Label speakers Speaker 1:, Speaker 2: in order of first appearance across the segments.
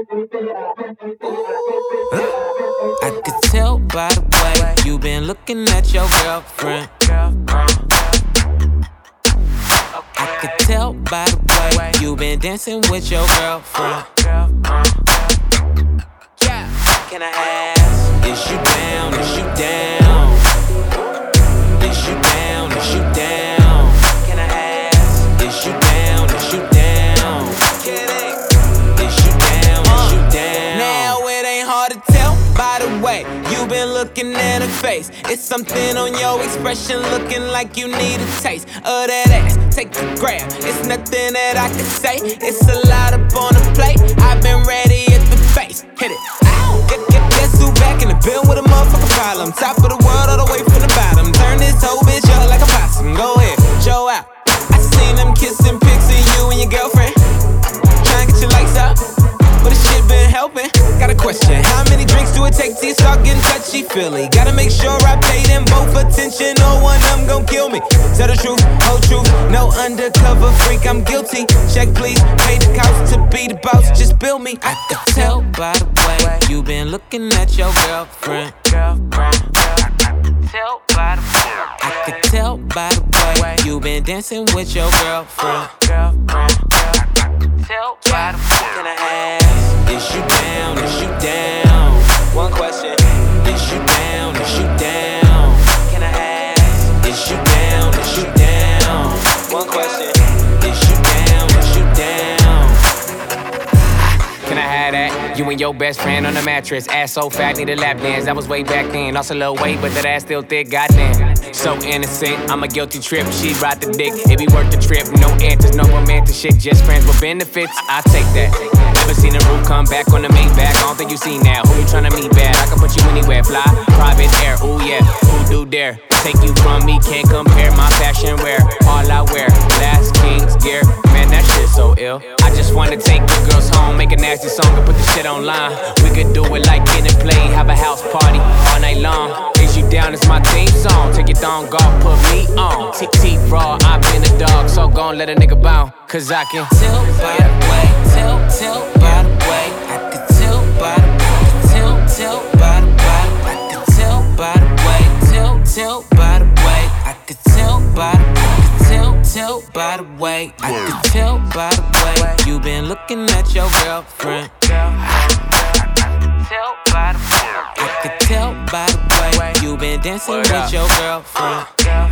Speaker 1: I could tell by the way you been looking at your girlfriend. I could tell by the way you been dancing with your girlfriend. Can I ask, is you been looking at her face. It's something on your expression, looking like you need a taste of that ass. Take a grab. It's nothing that I can say. It's a lot up on the plate. Touchy feely? Gotta make sure I pay them both attention. No one of them gon' kill me. Tell the truth, whole truth. No undercover freak, I'm guilty. Check please. Pay the cost to be the boss. Just bill me. I could tell by the way you been looking at your girlfriend. Tell by the I could tell by the way you been dancing with your girlfriend. Tell by the Can I ask? Is you
Speaker 2: That? You and your best friend on the mattress. Ass so fat, need a lap dance. That was way back then. Lost a little weight, but that ass still thick. Goddamn. So innocent. I'm a guilty trip. She ride the dick. It be worth the trip. No answers, no romantic shit. Just friends with benefits. I take that. Never seen a roof come back on the main back. I don't think you seen that. Who you tryna meet bad? I can put you anywhere. Fly, private air. Ooh yeah. Who do dare? Take you from me, can't compare my fashion wear. All I wear, Last Kings gear. Man, that shit so ill. I just wanna take the girls home, make a nasty song and put the shit online. We could do it like Kid 'n Play, have a house party all night long. Is you down? It's my theme song. Take your thong off, put me on. TT raw, I've been a dog, so gon' let a nigga bounce. Cause I can
Speaker 1: Tell by by the I could tell, tell by the way. I could tell by the way you've been looking at your girlfriend. Tell by the I could tell by the way you've been dancing with your girlfriend. Tell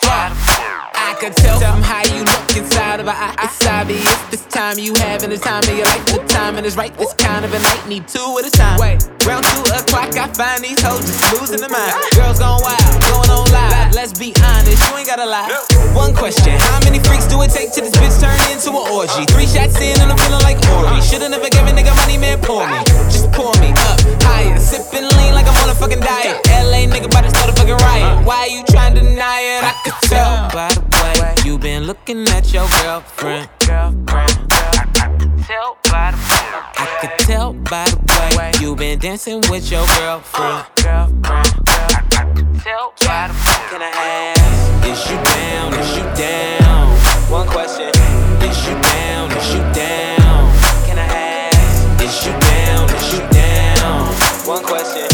Speaker 1: by the
Speaker 3: I could tell from how you look inside of her eye. It's obvious this time you having the time of your life. The timing is right. This kind of a night need two at a time. Wait, round two o'clock, I find these hoes just losing their mind. Girls gone wild, going on live. Let's be honest, you ain't gotta lie. One question: How many freaks do it take till this bitch turn into an orgy? Three shots in and I'm feeling like Ori. Shoulda never given nigga money, man. Pour me, just pour me up higher. Sipping lean like I'm on a fucking diet. LA nigga about to start a fucking riot. Why you trying to deny it? I could tell.
Speaker 1: by the way you been looking at your girlfriend. The I could tell by the way you been dancing with your girlfriend tell why the fuck can I ask? Is you down? Is you down?
Speaker 3: One question.
Speaker 1: Is you down? Is you down? Can I ask? Is you down? Is you down?
Speaker 3: One question.